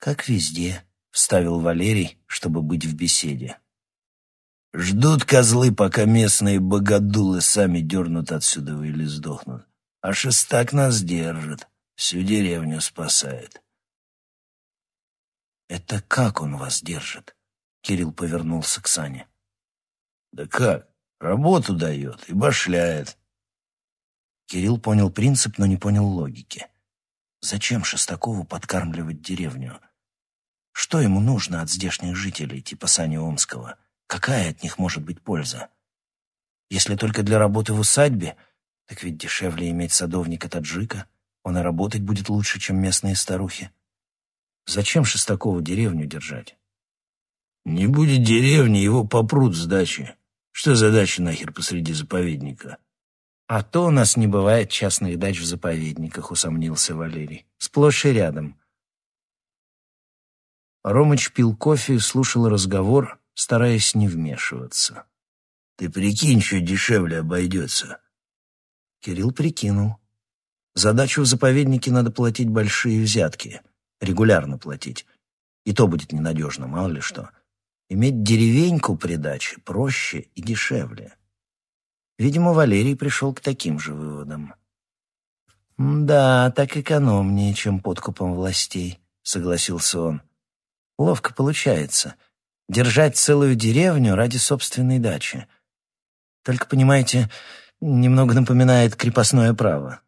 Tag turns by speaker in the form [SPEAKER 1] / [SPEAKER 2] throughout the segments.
[SPEAKER 1] «Как везде», — вставил Валерий, чтобы быть в беседе.
[SPEAKER 2] «Ждут козлы, пока местные богодулы сами дернут отсюда или сдохнут. А шестак нас держит, всю деревню спасает».
[SPEAKER 1] «Это как он вас держит?» — Кирилл повернулся к Сане.
[SPEAKER 2] «Да как? Работу дает и башляет».
[SPEAKER 1] Кирилл понял принцип, но не понял логики. Зачем Шестакову подкармливать деревню? Что ему нужно от здешних жителей, типа Сани Омского? Какая от них может быть польза? Если только для работы в усадьбе, так ведь дешевле иметь садовника-таджика. Он и работать будет лучше, чем местные старухи. Зачем Шестакову деревню держать?
[SPEAKER 2] Не будет деревни, его попрут с дачи. Что за дача нахер посреди заповедника?
[SPEAKER 1] А то у нас не бывает частных дач в заповедниках, усомнился Валерий. Сплошь и рядом. Ромыч пил кофе и слушал разговор, стараясь не вмешиваться.
[SPEAKER 2] «Ты прикинь, что дешевле обойдется».
[SPEAKER 1] Кирилл прикинул. Задачу в заповеднике надо платить большие взятки. Регулярно платить. И то будет ненадежно, мало ли что. Иметь деревеньку при даче проще и дешевле. Видимо, Валерий пришел к таким же выводам. «Да, так экономнее, чем подкупом властей», — согласился он. «Ловко получается. Держать целую деревню ради собственной дачи. Только, понимаете, немного напоминает крепостное право».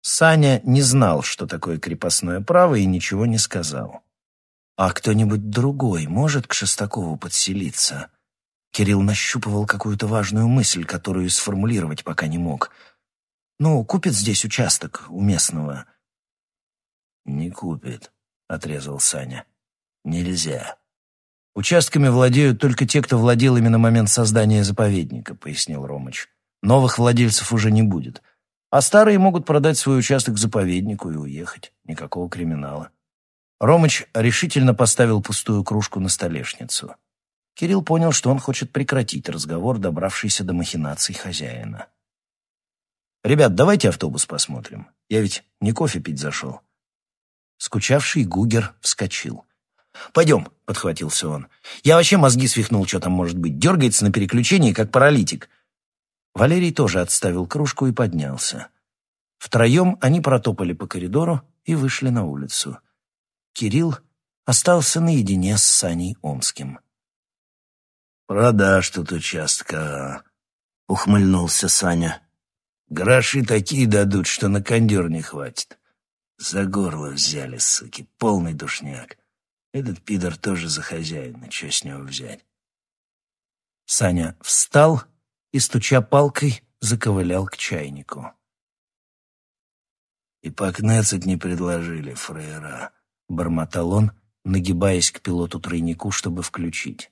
[SPEAKER 1] Саня не знал, что такое крепостное право, и ничего не сказал. А кто-нибудь другой может к Шестакову подселиться? Кирилл нащупывал какую-то важную мысль, которую сформулировать пока не мог. Ну, купит здесь участок у местного.
[SPEAKER 2] Не купит, отрезал Саня. Нельзя.
[SPEAKER 1] Участками владеют только те, кто владел ими на момент создания заповедника, пояснил Ромыч. Новых владельцев уже не будет. А старые могут продать свой участок заповеднику и уехать. Никакого криминала. Ромыч решительно поставил пустую кружку на столешницу. Кирилл понял, что он хочет прекратить разговор, добравшийся до махинаций хозяина. «Ребят, давайте автобус посмотрим. Я ведь не кофе пить зашел». Скучавший Гугер вскочил. «Пойдем», — подхватился он. «Я вообще мозги свихнул, что там может быть. Дергается на переключении, как паралитик». Валерий тоже отставил кружку и поднялся. Втроем они протопали по коридору и вышли на улицу. Кирилл остался наедине с Саней Омским.
[SPEAKER 2] «Продашь тут участка», — ухмыльнулся Саня. «Гроши такие дадут, что на кондер не хватит. За горло взяли, суки, полный душняк. Этот пидор тоже за хозяина, что с него взять?»
[SPEAKER 1] Саня встал и, стуча палкой, заковылял к чайнику.
[SPEAKER 2] «И по кнецать не предложили, фраера», —
[SPEAKER 1] бормотал он, нагибаясь к пилоту тройнику, чтобы включить.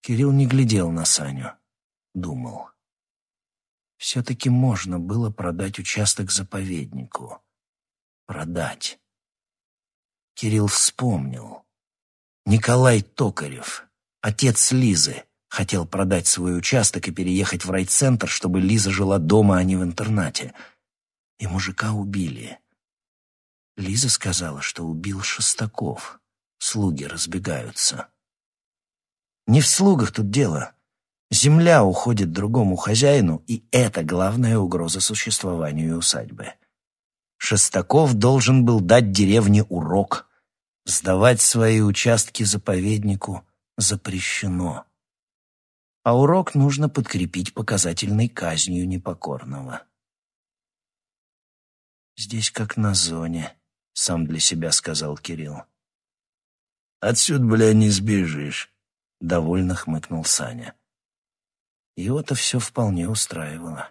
[SPEAKER 1] Кирилл не глядел на Саню, думал. Все-таки можно было продать участок заповеднику. Продать. Кирилл вспомнил. Николай Токарев, отец Лизы, хотел продать свой участок и переехать в райцентр, чтобы Лиза жила дома, а не в интернате. И мужика убили. Лиза сказала, что убил Шестаков. Слуги разбегаются. Не в слугах тут дело. Земля уходит другому хозяину, и это главная угроза существованию усадьбы. Шестаков должен был дать деревне урок. Сдавать свои участки заповеднику запрещено. А урок нужно подкрепить показательной казнью непокорного. Здесь как на зоне. — сам для себя сказал Кирилл.
[SPEAKER 2] «Отсюда, бля, не сбежишь», —
[SPEAKER 1] довольно хмыкнул Саня. Его-то все вполне устраивало.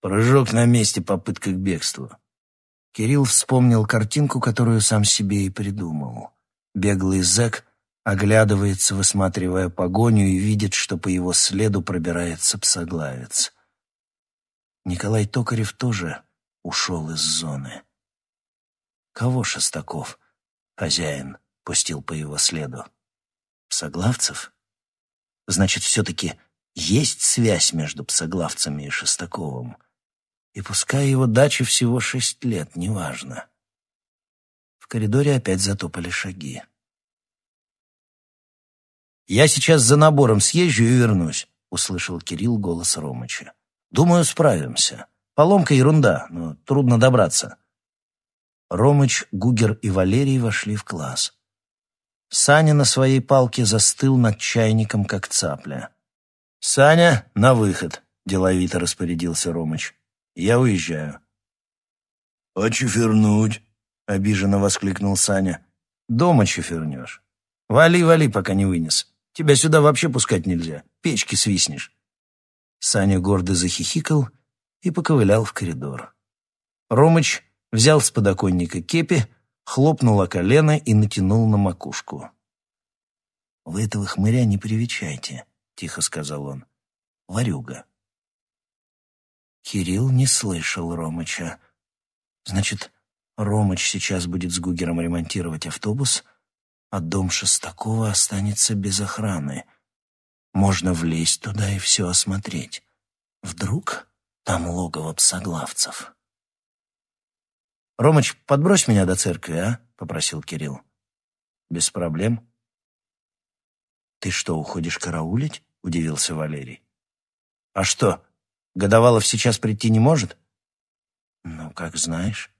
[SPEAKER 2] Прыжок на месте, попытка к бегству.
[SPEAKER 1] Кирилл вспомнил картинку, которую сам себе и придумал. Беглый зэк оглядывается, высматривая погоню, и видит, что по его следу пробирается псоглавец. Николай Токарев тоже ушел из зоны. Кого Шестаков, хозяин, пустил по его следу? Псоглавцев? Значит, все-таки есть связь между псоглавцами и Шестаковым. И пускай его даче всего шесть лет, неважно. В коридоре опять затопали шаги. «Я сейчас за набором съезжу и вернусь», — услышал Кирилл голос Ромыча. «Думаю, справимся. Поломка ерунда, но трудно добраться». Ромыч, Гугер и Валерий вошли в класс. Саня на своей палке застыл над чайником, как цапля. «Саня, на выход», — деловито распорядился Ромыч. «Я уезжаю».
[SPEAKER 2] «А чефернуть?»
[SPEAKER 1] — обиженно воскликнул Саня. «Дома чефернешь. Вали, вали, пока не вынес. Тебя сюда вообще пускать нельзя. Печки свистнешь». Саня гордо захихикал и поковылял в коридор. Ромыч взял с подоконника кепи, хлопнул о колено и натянул на макушку. «Вы этого хмыря не привечайте», — тихо сказал он. «Варюга». Кирилл не слышал Ромыча. Значит, Ромыч сейчас будет с Гугером ремонтировать автобус, а дом Шестакова останется без охраны. Можно влезть туда и все осмотреть. Вдруг там логово псоглавцев. «Ромыч, подбрось меня до церкви, а?» — попросил Кирилл. «Без проблем». «Ты что, уходишь караулить?» — удивился Валерий. «А что, Годовалов сейчас прийти не может?» «Ну, как знаешь».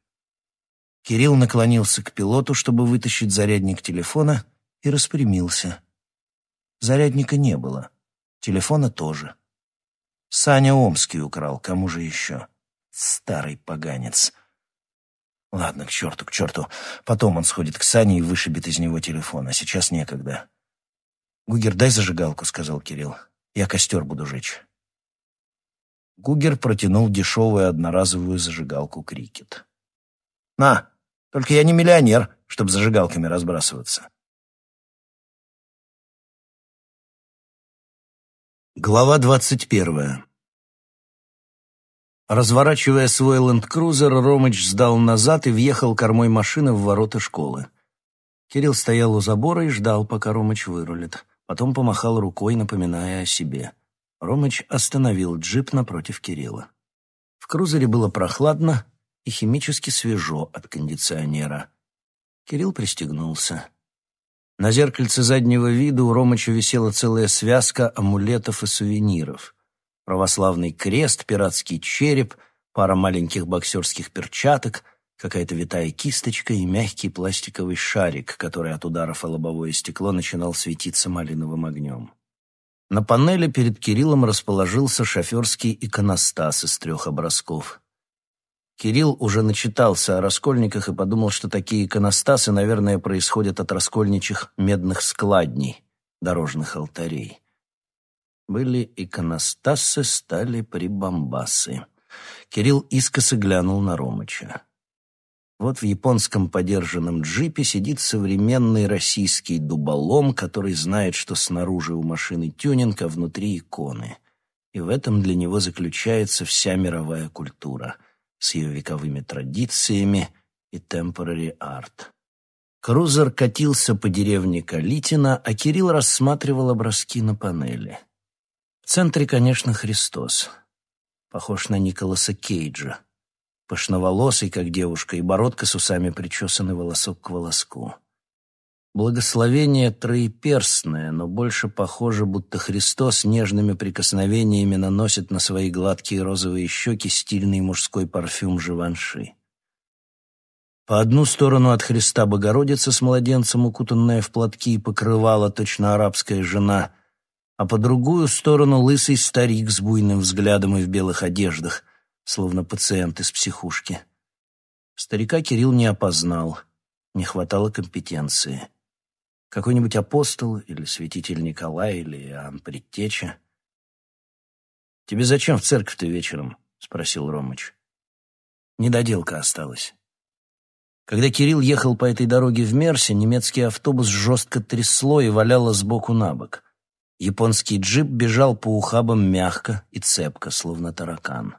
[SPEAKER 1] Кирилл наклонился к пилоту, чтобы вытащить зарядник телефона, и распрямился. Зарядника не было. Телефона тоже. Саня Омский украл, кому же еще? Старый поганец. Ладно, к черту, к черту. Потом он сходит к Сане и вышибет из него телефон, а сейчас некогда. «Гугер, дай зажигалку», — сказал Кирилл. «Я костер буду жечь». Гугер протянул дешевую одноразовую зажигалку «Крикет». «На, только я не миллионер, чтобы зажигалками разбрасываться». Глава двадцать первая. Разворачивая свой ленд-крузер, Ромыч сдал назад и въехал кормой машины в ворота школы. Кирилл стоял у забора и ждал, пока Ромыч вырулит. Потом помахал рукой, напоминая о себе. Ромыч остановил джип напротив Кирилла. В крузере было прохладно и химически свежо от кондиционера. Кирилл пристегнулся. На зеркальце заднего вида у Ромыча висела целая связка амулетов и сувениров православный крест, пиратский череп, пара маленьких боксерских перчаток, какая-то витая кисточка и мягкий пластиковый шарик, который от ударов о лобовое стекло начинал светиться малиновым огнем. На панели перед Кириллом расположился шоферский иконостас из трех образков. Кирилл уже начитался о раскольниках и подумал, что такие иконостасы, наверное, происходят от раскольничьих медных складней, дорожных алтарей. Были иконостасы, стали прибамбасы. Кирилл искоса глянул на Ромыча. Вот в японском подержанном джипе сидит современный российский дуболом, который знает, что снаружи у машины тюнинг, а внутри иконы. И в этом для него заключается вся мировая культура с ее вековыми традициями и temporary art. Крузер катился по деревне Калитина, а Кирилл рассматривал образки на панели. В центре, конечно, Христос. Похож на Николаса Кейджа. Пышноволосый, как девушка, и бородка с усами причесаны волосок к волоску. Благословение троеперстное, но больше похоже, будто Христос нежными прикосновениями наносит на свои гладкие розовые щеки стильный мужской парфюм Живанши. По одну сторону от Христа Богородица с младенцем, укутанная в платки и покрывала, точно арабская жена — а по другую сторону лысый старик с буйным взглядом и в белых одеждах, словно пациент из психушки. Старика Кирилл не опознал, не хватало компетенции. Какой-нибудь апостол или святитель Николай или Иоанн Предтеча. «Тебе зачем в церковь-то вечером?» — спросил Ромыч. Недоделка осталась. Когда Кирилл ехал по этой дороге в Мерсе, немецкий автобус жестко трясло и валяло сбоку на бок. Японский джип бежал по ухабам мягко и цепко, словно таракан.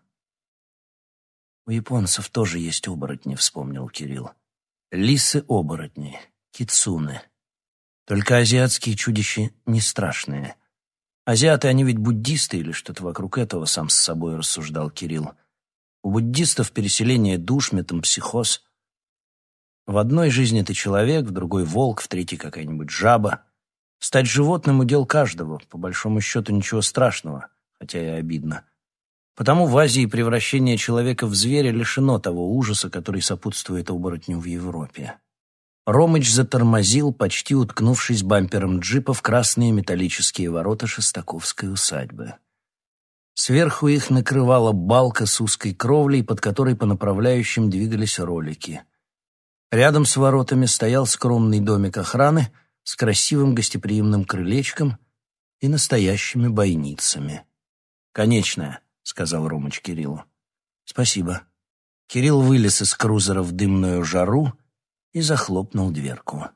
[SPEAKER 1] «У японцев тоже есть оборотни», — вспомнил Кирилл. «Лисы-оборотни, кицуны. Только азиатские чудища не страшные. Азиаты, они ведь буддисты или что-то вокруг этого, сам с собой рассуждал Кирилл. У буддистов переселение душ, метампсихоз. В одной жизни ты человек, в другой — волк, в третьей — какая-нибудь жаба. Стать животным — удел каждого, по большому счету ничего страшного, хотя и обидно. Потому в Азии превращение человека в зверя лишено того ужаса, который сопутствует оборотню в Европе. Ромыч затормозил, почти уткнувшись бампером джипа в красные металлические ворота Шестаковской усадьбы. Сверху их накрывала балка с узкой кровлей, под которой по направляющим двигались ролики. Рядом с воротами стоял скромный домик охраны с красивым гостеприимным крылечком и настоящими бойницами. «Конечная», — сказал Ромыч Кириллу. «Спасибо». Кирилл вылез из крузера в дымную жару, и захлопнул дверку.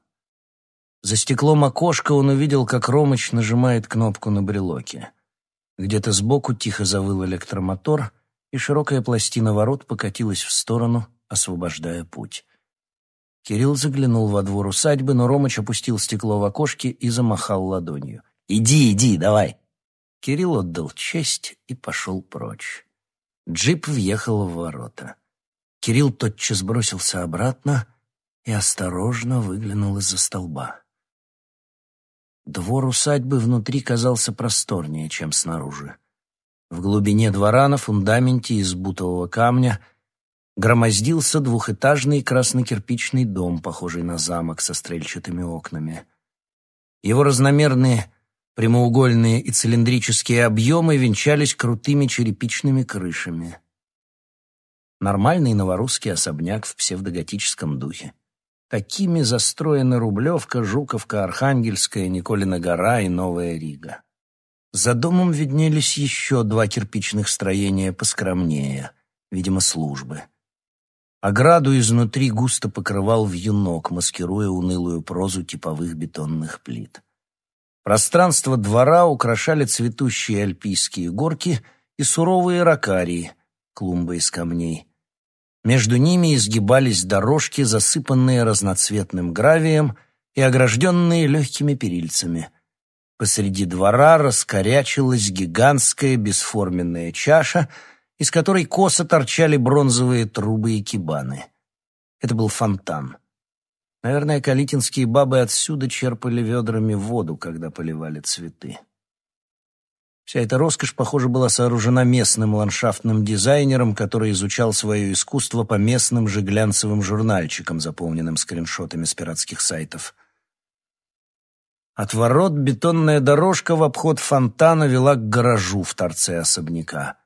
[SPEAKER 1] За стеклом окошка он увидел, как Ромыч нажимает кнопку на брелоке. Где-то сбоку тихо завыл электромотор, и широкая пластина ворот покатилась в сторону, освобождая путь. Кирилл заглянул во двор усадьбы, но Ромыч опустил стекло в окошке и замахал ладонью. «Иди, иди, давай!» Кирилл отдал честь и пошел прочь. Джип въехал в ворота. Кирилл тотчас бросился обратно — и осторожно выглянул из-за столба. Двор усадьбы внутри казался просторнее, чем снаружи. В глубине двора на фундаменте из бутового камня громоздился двухэтажный краснокирпичный дом, похожий на замок со стрельчатыми окнами. Его разномерные прямоугольные и цилиндрические объемы венчались крутыми черепичными крышами. Нормальный новорусский особняк в псевдоготическом духе. Такими застроены Рублевка, Жуковка, Архангельская, Николина гора и Новая Рига. За домом виднелись еще два кирпичных строения поскромнее, видимо, службы. Ограду изнутри густо покрывал вьюнок, маскируя унылую прозу типовых бетонных плит. Пространство двора украшали цветущие альпийские горки и суровые ракарии, клумбы из камней. Между ними изгибались дорожки, засыпанные разноцветным гравием и огражденные легкими перильцами. Посреди двора раскорячилась гигантская бесформенная чаша, из которой косо торчали бронзовые трубы и кибаны. Это был фонтан. Наверное, калитинские бабы отсюда черпали ведрами воду, когда поливали цветы. Вся эта роскошь, похоже, была сооружена местным ландшафтным дизайнером, который изучал свое искусство по местным же глянцевым журнальчикам, заполненным скриншотами с пиратских сайтов. От ворот бетонная дорожка в обход фонтана вела к гаражу в торце особняка.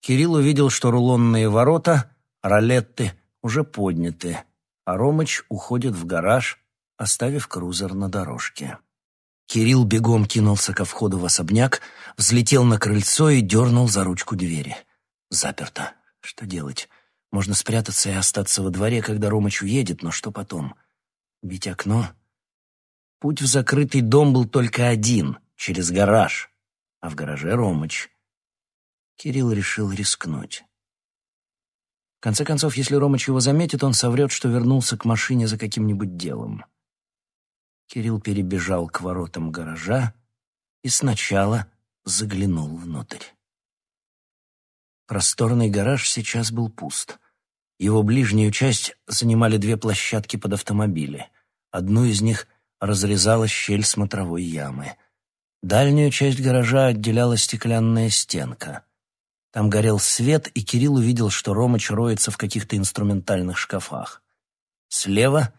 [SPEAKER 1] Кирилл увидел, что рулонные ворота, ролетты, уже подняты, а Ромыч уходит в гараж, оставив крузер на дорожке. Кирилл бегом кинулся ко входу в особняк, взлетел на крыльцо и дернул за ручку двери. Заперто. Что делать? Можно спрятаться и остаться во дворе, когда Ромыч уедет, но что потом? Бить окно? Путь в закрытый дом был только один, через гараж, а в гараже Ромыч. Кирилл решил рискнуть. В конце концов, если Ромыч его заметит, он соврет, что вернулся к машине за каким-нибудь делом. Кирилл перебежал к воротам гаража и сначала заглянул внутрь. Просторный гараж сейчас был пуст. Его ближнюю часть занимали две площадки под автомобили. Одну из них разрезала щель смотровой ямы. Дальнюю часть гаража отделяла стеклянная стенка. Там горел свет, и Кирилл увидел, что Ромыч роется в каких-то инструментальных шкафах. Слева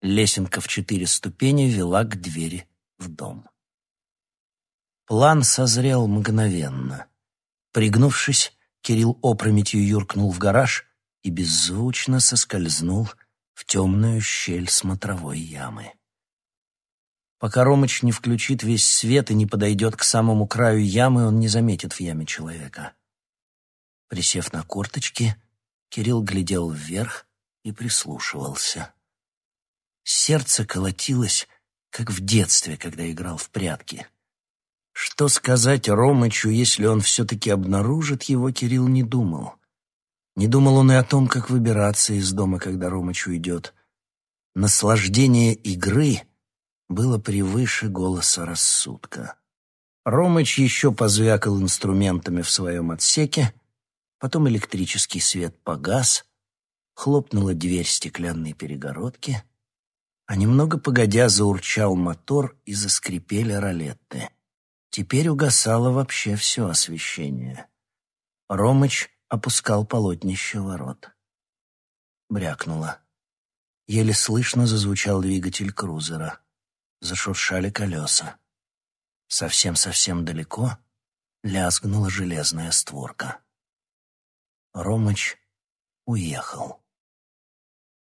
[SPEAKER 1] Лесенка в четыре ступени вела к двери в дом. План созрел мгновенно. Пригнувшись, Кирилл опрометью юркнул в гараж и беззвучно соскользнул в темную щель смотровой ямы. Пока Ромыч не включит весь свет и не подойдет к самому краю ямы, он не заметит в яме человека. Присев на корточки, Кирилл глядел вверх и прислушивался. Сердце колотилось, как в детстве, когда играл в прятки. Что сказать Ромычу, если он все-таки обнаружит его, Кирилл не думал. Не думал он и о том, как выбираться из дома, когда Ромыч уйдет. Наслаждение игры было превыше голоса рассудка. Ромыч еще позвякал инструментами в своем отсеке, потом электрический свет погас, хлопнула дверь стеклянной перегородки, а немного погодя заурчал мотор и заскрипели ролетты. Теперь угасало вообще все освещение. Ромыч опускал полотнище ворот. Брякнуло. Еле слышно зазвучал двигатель крузера. Зашуршали колеса. Совсем-совсем далеко лязгнула железная створка. Ромыч уехал.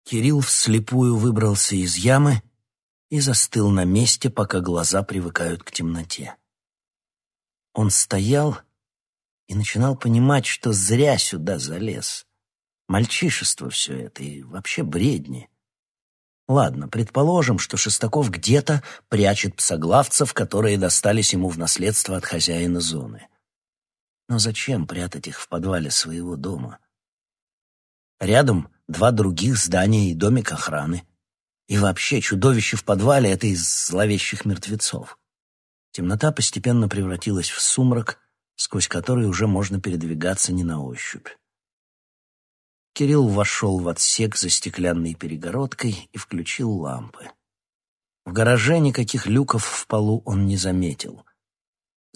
[SPEAKER 1] Кирилл вслепую выбрался из ямы и застыл на месте, пока глаза привыкают к темноте. Он стоял и начинал понимать, что зря сюда залез. Мальчишество все это и вообще бредни. Ладно, предположим, что Шестаков где-то прячет псоглавцев, которые достались ему в наследство от хозяина зоны. Но зачем прятать их в подвале своего дома? Рядом два других здания и домик охраны. И вообще чудовище в подвале — это из зловещих мертвецов. Темнота постепенно превратилась в сумрак, сквозь который уже можно передвигаться не на ощупь. Кирилл вошел в отсек за стеклянной перегородкой и включил лампы. В гараже никаких люков в полу он не заметил.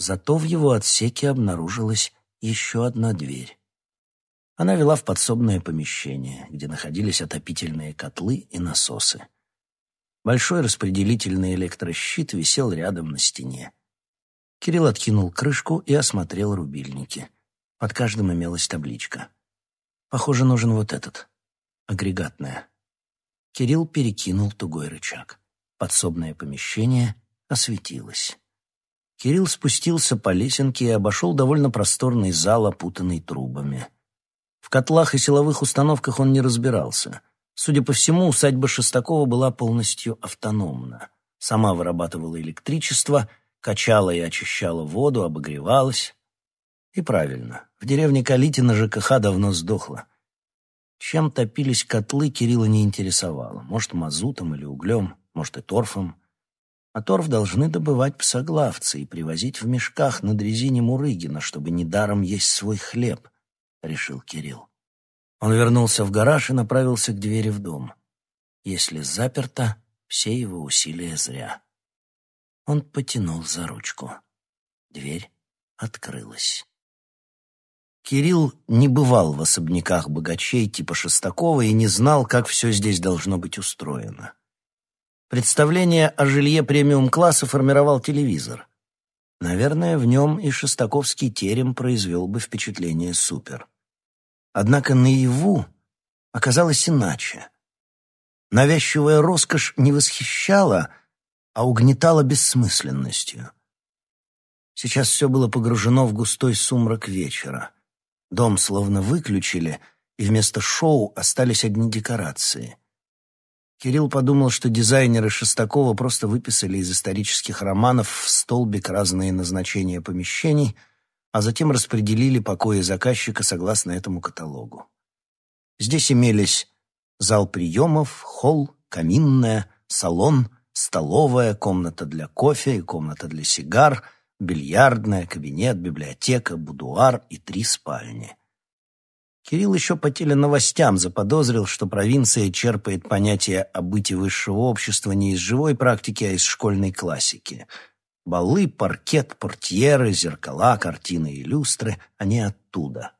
[SPEAKER 1] Зато в его отсеке обнаружилась еще одна дверь. Она вела в подсобное помещение, где находились отопительные котлы и насосы. Большой распределительный электрощит висел рядом на стене. Кирилл откинул крышку и осмотрел рубильники. Под каждым имелась табличка — Похоже, нужен вот этот. Агрегатная. Кирилл перекинул тугой рычаг. Подсобное помещение осветилось. Кирилл спустился по лесенке и обошел довольно просторный зал, опутанный трубами. В котлах и силовых установках он не разбирался. Судя по всему, усадьба Шестакова была полностью автономна. Сама вырабатывала электричество, качала и очищала воду, обогревалась. И правильно, в деревне Калитина ЖКХ давно сдохла. Чем топились котлы, Кирилла не интересовало. Может, мазутом или углем, может, и торфом. А торф должны добывать псоглавцы и привозить в мешках на дрезине Мурыгина, чтобы недаром есть свой хлеб, — решил Кирилл. Он вернулся в гараж и направился к двери в дом. Если заперто, все его усилия зря. Он потянул за ручку. Дверь открылась. Кирилл не бывал в особняках богачей типа Шестакова и не знал, как все здесь должно быть устроено. Представление о жилье премиум-класса формировал телевизор. Наверное, в нем и шестаковский терем произвел бы впечатление супер. Однако наяву оказалось иначе. Навязчивая роскошь не восхищала, а угнетала бессмысленностью. Сейчас все было погружено в густой сумрак вечера — Дом словно выключили, и вместо шоу остались одни декорации. Кирилл подумал, что дизайнеры Шестакова просто выписали из исторических романов в столбик разные назначения помещений, а затем распределили покои заказчика согласно этому каталогу. Здесь имелись зал приемов, холл, каминная, салон, столовая, комната для кофе и комната для сигар — бильярдная, кабинет, библиотека, будуар и три спальни. Кирилл еще по теленовостям заподозрил, что провинция черпает понятие о быте высшего общества не из живой практики, а из школьной классики. Балы, паркет, портьеры, зеркала, картины и люстры — они оттуда.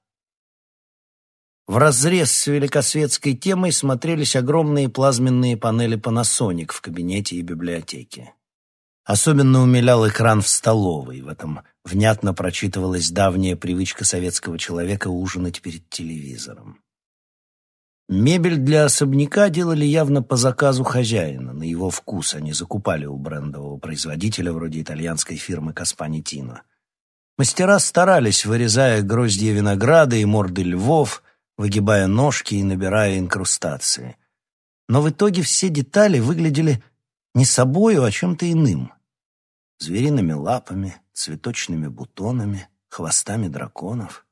[SPEAKER 1] В разрез с великосветской темой смотрелись огромные плазменные панели Panasonic в кабинете и библиотеке. Особенно умилял экран в столовой. В этом внятно прочитывалась давняя привычка советского человека ужинать перед телевизором. Мебель для особняка делали явно по заказу хозяина, на его вкус они закупали у брендового производителя вроде итальянской фирмы Каспани Тино. Мастера старались, вырезая гроздья винограда и морды львов, выгибая ножки и набирая инкрустации. Но в итоге все детали выглядели не собою, а чем-то иным. Звериными лапами, цветочными бутонами, хвостами драконов.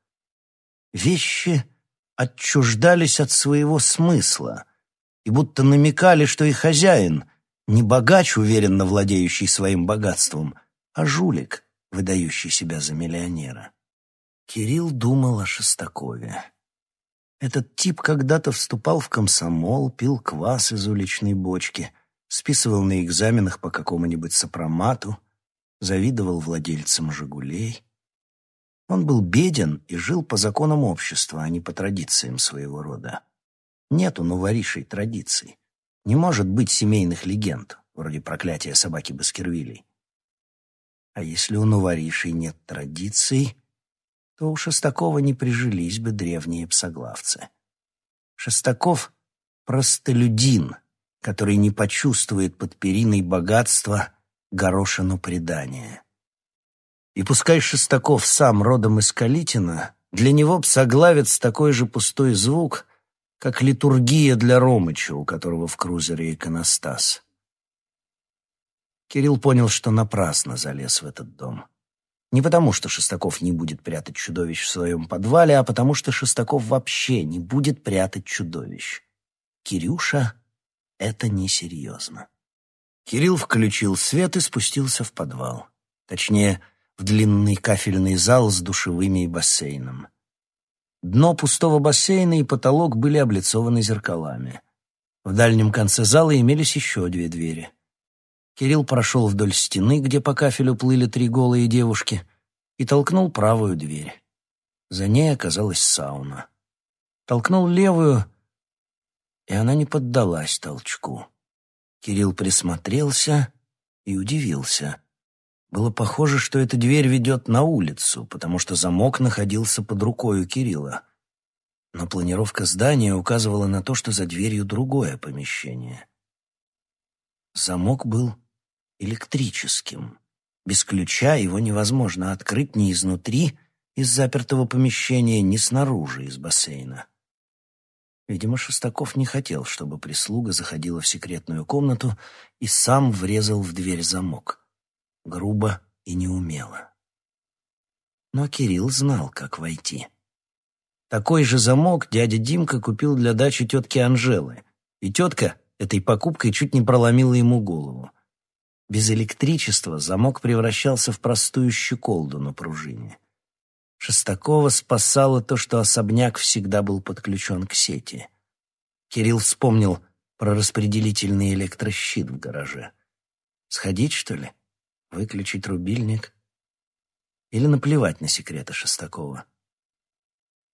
[SPEAKER 1] Вещи отчуждались от своего смысла и будто намекали, что и хозяин не богач, уверенно владеющий своим богатством, а жулик, выдающий себя за миллионера. Кирилл думал о Шестакове. Этот тип когда-то вступал в комсомол, пил квас из уличной бочки, списывал на экзаменах по какому-нибудь сопромату, завидовал владельцам «Жигулей». Он был беден и жил по законам общества, а не по традициям своего рода. Нет у новоришей традиций. Не может быть семейных легенд, вроде проклятия собаки Баскервилей. А если у новоришей нет традиций, то у Шестакова не прижились бы древние псоглавцы. Шестаков — простолюдин, который не почувствует под периной богатства горошину предания. И пускай Шестаков сам родом из Калитина, для него псоглавец такой же пустой звук, как литургия для Ромыча, у которого в крузере иконостас. Кирилл понял, что напрасно залез в этот дом. Не потому, что Шестаков не будет прятать чудовищ в своем подвале, а потому, что Шестаков вообще не будет прятать чудовищ. Кирюша — это несерьезно. Кирилл включил свет и спустился в подвал. Точнее, в длинный кафельный зал с душевыми и бассейном. Дно пустого бассейна и потолок были облицованы зеркалами. В дальнем конце зала имелись еще две двери. Кирилл прошел вдоль стены, где по кафелю плыли три голые девушки, и толкнул правую дверь. За ней оказалась сауна. Толкнул левую, и она не поддалась толчку. Кирилл присмотрелся и удивился. Было похоже, что эта дверь ведет на улицу, потому что замок находился под рукой у Кирилла. Но планировка здания указывала на то, что за дверью другое помещение. Замок был электрическим. Без ключа его невозможно открыть ни изнутри, из запертого помещения, ни снаружи, из бассейна. Видимо, Шестаков не хотел, чтобы прислуга заходила в секретную комнату и сам врезал в дверь замок. Грубо и неумело. Но Кирилл знал, как войти. Такой же замок дядя Димка купил для дачи тетки Анжелы, и тетка этой покупкой чуть не проломила ему голову. Без электричества замок превращался в простую щеколду на пружине. Шестакова спасало то, что особняк всегда был подключен к сети. Кирилл вспомнил про распределительный электрощит в гараже. Сходить, что ли? Выключить рубильник? Или наплевать на секреты Шестакова?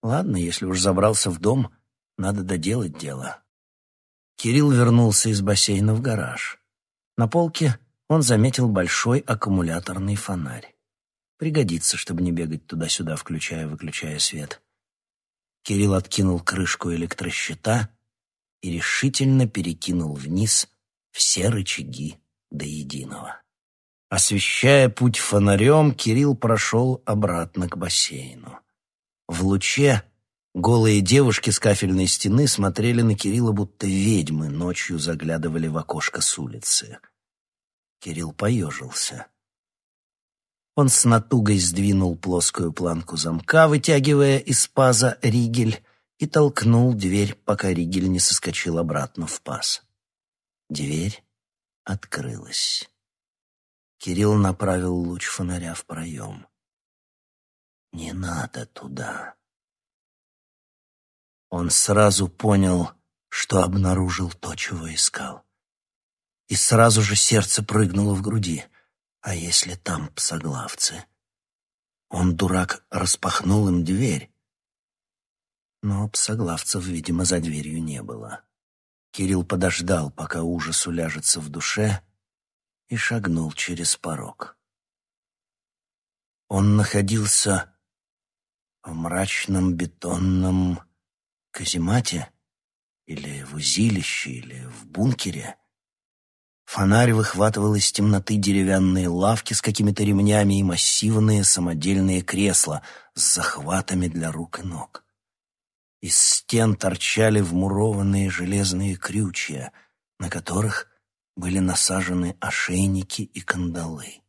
[SPEAKER 1] Ладно, если уж забрался в дом, надо доделать дело. Кирилл вернулся из бассейна в гараж. На полке он заметил большой аккумуляторный фонарь. Пригодится, чтобы не бегать туда-сюда, включая-выключая свет. Кирилл откинул крышку электрощита и решительно перекинул вниз все рычаги до единого. Освещая путь фонарем, Кирилл прошел обратно к бассейну. В луче голые девушки с кафельной стены смотрели на Кирилла, будто ведьмы ночью заглядывали в окошко с улицы. Кирилл поежился. Он с натугой сдвинул плоскую планку замка, вытягивая из паза ригель, и толкнул дверь, пока ригель не соскочил обратно в паз. Дверь открылась. Кирилл направил луч фонаря в проем. «Не надо туда». Он сразу понял, что обнаружил то, чего искал. И сразу же сердце прыгнуло в груди — а если там псоглавцы? Он, дурак, распахнул им дверь. Но псоглавцев, видимо, за дверью не было. Кирилл подождал, пока ужас уляжется в душе, и шагнул через порог. Он находился в мрачном бетонном каземате или в узилище, или в бункере — Фонарь выхватывал из темноты деревянные лавки с какими-то ремнями и массивные самодельные кресла с захватами для рук и ног. Из стен торчали вмурованные железные крючья, на которых были насажены ошейники и кандалы.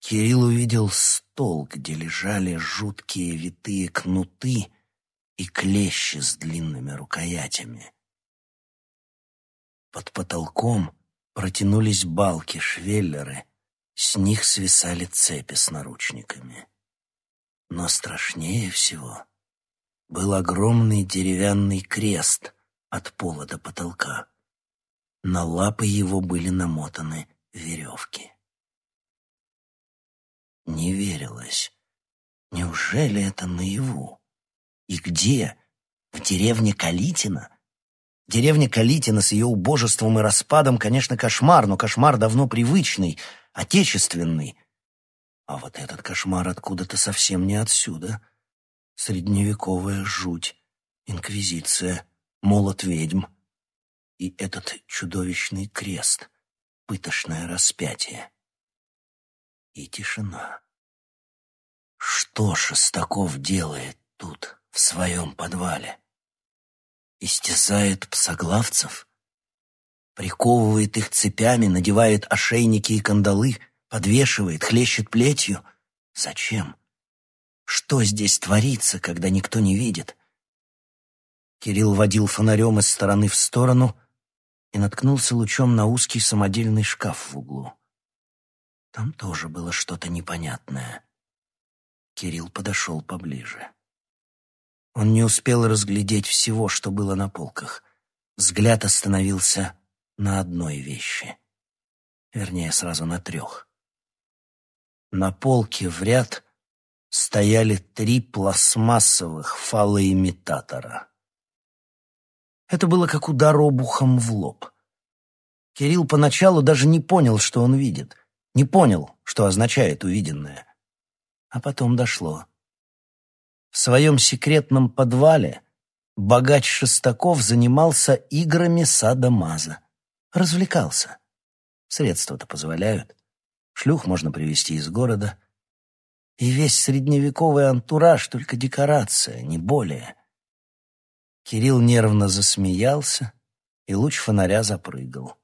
[SPEAKER 1] Кирилл увидел стол, где лежали жуткие витые кнуты и клещи с длинными рукоятями. Под потолком протянулись балки, швеллеры, с них свисали цепи с наручниками. Но страшнее всего был огромный деревянный крест от пола до потолка. На лапы его были намотаны веревки. Не верилось. Неужели это наяву? И где? В деревне Калитина? Деревня Калитина с ее убожеством и распадом, конечно, кошмар, но кошмар давно привычный, отечественный. А вот этот кошмар откуда-то совсем не отсюда. Средневековая жуть, инквизиция, молот ведьм. И этот чудовищный крест, пытошное распятие. И тишина. Что Шестаков делает тут, в своем подвале? Истязает псоглавцев? Приковывает их цепями, надевает ошейники и кандалы, подвешивает, хлещет плетью? Зачем? Что здесь творится, когда никто не видит? Кирилл водил фонарем из стороны в сторону и наткнулся лучом на узкий самодельный шкаф в углу. Там тоже было что-то непонятное. Кирилл подошел поближе. Он не успел разглядеть всего, что было на полках. Взгляд остановился на одной вещи. Вернее, сразу на трех. На полке в ряд стояли три пластмассовых фалоимитатора. Это было как удар обухом в лоб. Кирилл поначалу даже не понял, что он видит. Не понял, что означает увиденное. А потом дошло. В своем секретном подвале богач Шестаков занимался играми сада-маза. Развлекался. Средства-то позволяют. Шлюх можно привезти из города. И весь средневековый антураж — только декорация, не более. Кирилл нервно засмеялся, и луч фонаря запрыгал.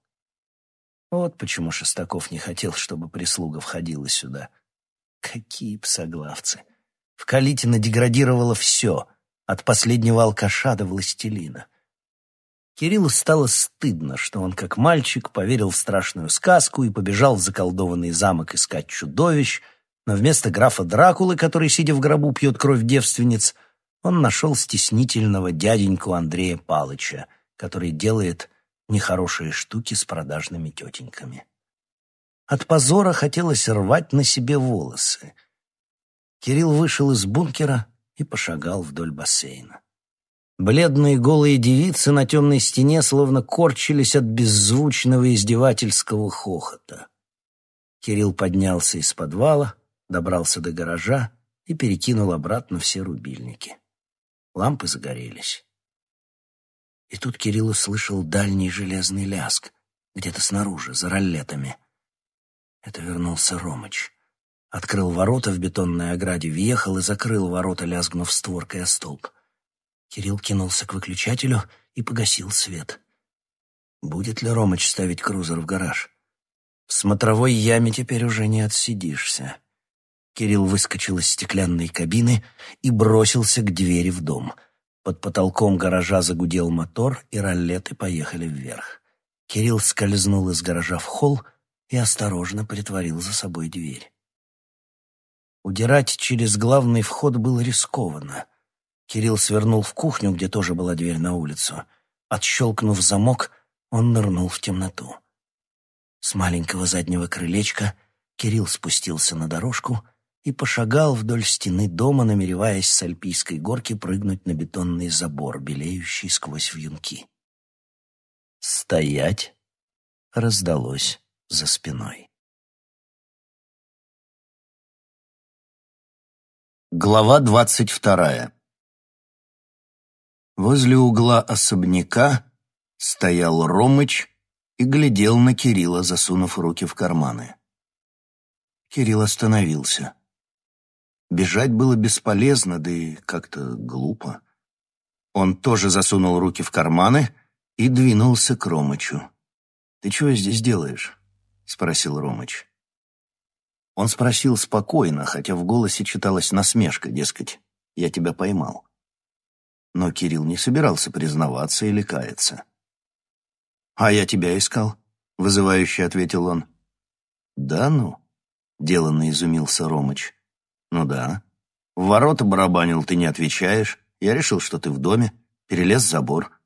[SPEAKER 1] Вот почему Шестаков не хотел, чтобы прислуга входила сюда. Какие псоглавцы! В Калитино деградировало все, от последнего алкаша до властелина. Кириллу стало стыдно, что он, как мальчик, поверил в страшную сказку и побежал в заколдованный замок искать чудовищ, но вместо графа Дракулы, который, сидя в гробу, пьет кровь девственниц, он нашел стеснительного дяденьку Андрея Палыча, который делает нехорошие штуки с продажными тетеньками. От позора хотелось рвать на себе волосы — Кирилл вышел из бункера и пошагал вдоль бассейна. Бледные голые девицы на темной стене словно корчились от беззвучного издевательского хохота. Кирилл поднялся из подвала, добрался до гаража и перекинул обратно все рубильники. Лампы загорелись. И тут Кирилл услышал дальний железный ляск, где-то снаружи, за роллетами. Это вернулся Ромыч. Открыл ворота в бетонной ограде, въехал и закрыл ворота, лязгнув створкой о столб. Кирилл кинулся к выключателю и погасил свет. Будет ли Ромыч ставить крузер в гараж? В смотровой яме теперь уже не отсидишься. Кирилл выскочил из стеклянной кабины и бросился к двери в дом. Под потолком гаража загудел мотор, и роллеты поехали вверх. Кирилл скользнул из гаража в холл и осторожно притворил за собой дверь. Удирать через главный вход было рискованно. Кирилл свернул в кухню, где тоже была дверь на улицу. Отщелкнув замок, он нырнул в темноту. С маленького заднего крылечка Кирилл спустился на дорожку и пошагал вдоль стены дома, намереваясь с альпийской горки прыгнуть на бетонный забор, белеющий сквозь вьюнки. «Стоять!» раздалось за спиной. Глава двадцать вторая Возле угла особняка стоял Ромыч и глядел на Кирилла, засунув руки в карманы. Кирилл остановился. Бежать было бесполезно, да и как-то глупо. Он тоже засунул руки в карманы и двинулся к Ромычу. «Ты чего здесь делаешь?» — спросил Ромыч. Он спросил спокойно, хотя в голосе читалась насмешка, дескать, «Я тебя поймал». Но Кирилл не собирался признаваться или каяться. «А я тебя искал», — вызывающе ответил он. «Да ну?» — деланно изумился Ромыч. «Ну да. В ворота барабанил, ты не отвечаешь.
[SPEAKER 2] Я решил, что ты в доме, перелез забор.